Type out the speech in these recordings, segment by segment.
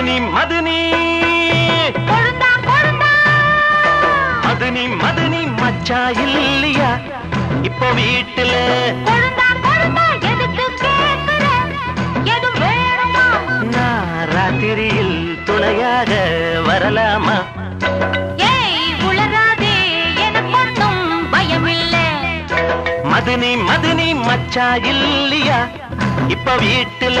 மதுனி மதுனி. மதுனி மதுனி மச்சா இல்லையா? இப்போ வீட்டுல. ராத்திரியில் துணையாக வரலாமா? மதுனி மதுனி மச்சா இல்லையா? இப்ப வீட்டுல.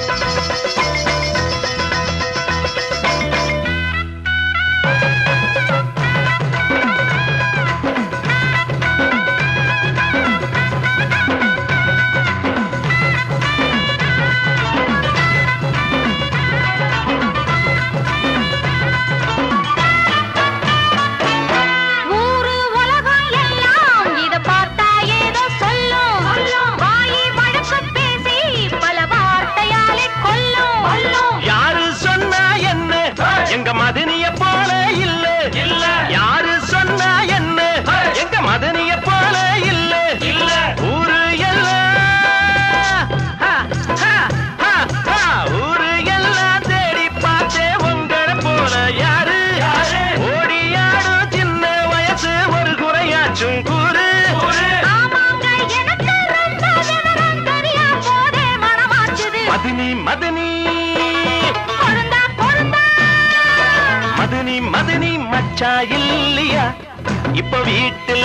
மதனிய மதி மதினி மச்சா இல்லையா? இப்ப வீட்டுல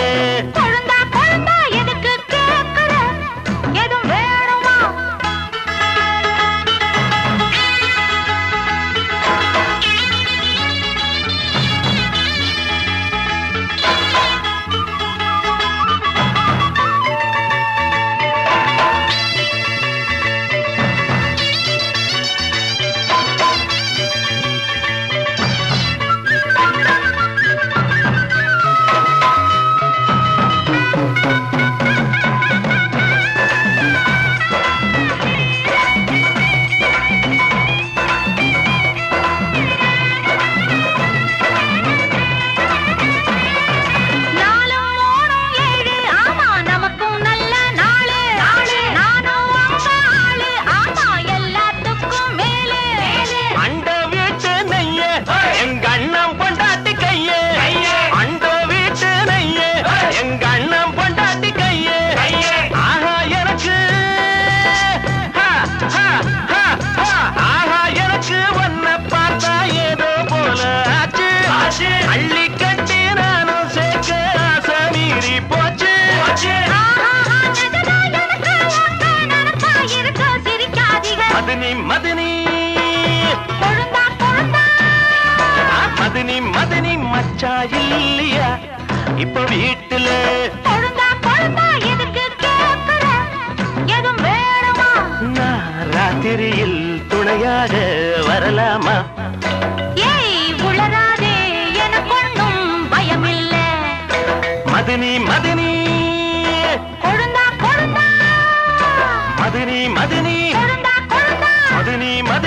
அள்ளி கட்டி நானும் சேர்க்க ஆசை மீறி போச்சு. மதினி மதினி. மதினி மதினி மச்சா இல்லையா? இப்ப வீட்டுல. ராத்திரியில் துணையாக வரலாமா? மதினி மதினி. கொழுந்தா கொழுந்தா. மதினி மதினி. கொழுந்தா கொழுந்தா. மதினி மதினி.